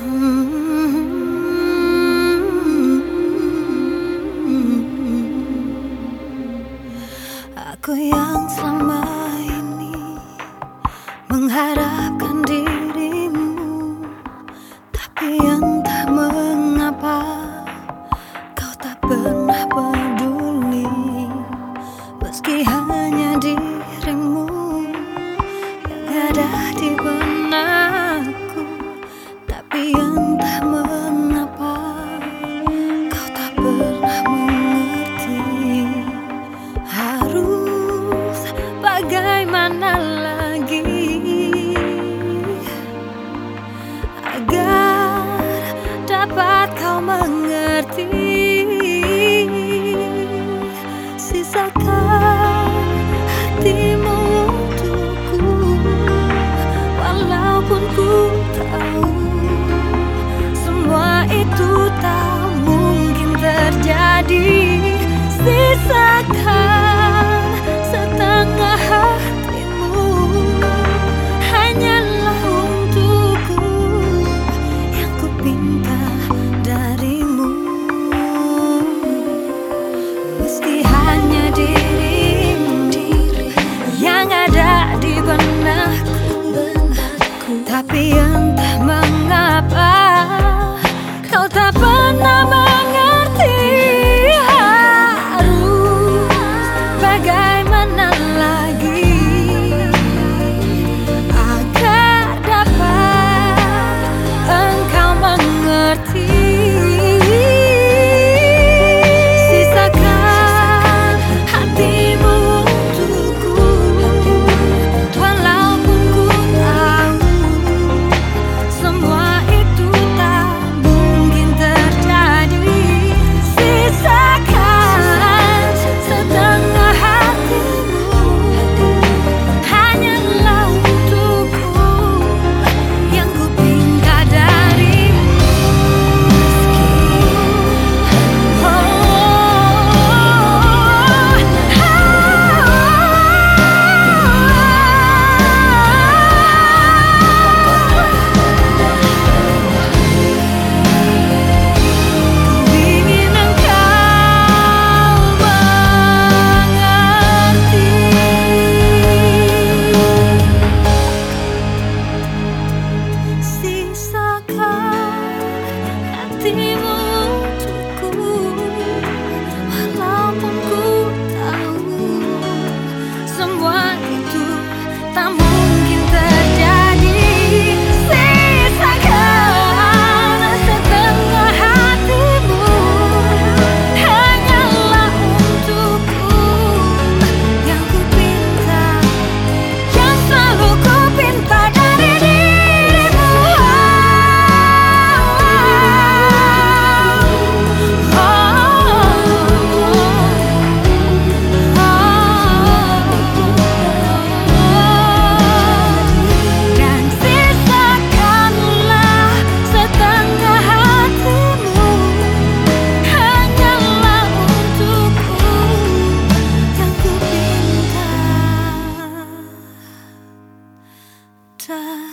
Aku yang selama ini mengharapkan dirimu, tapi entah mengapa kau tak pernah peduli, meski hanya dirimu yang ada di. 山。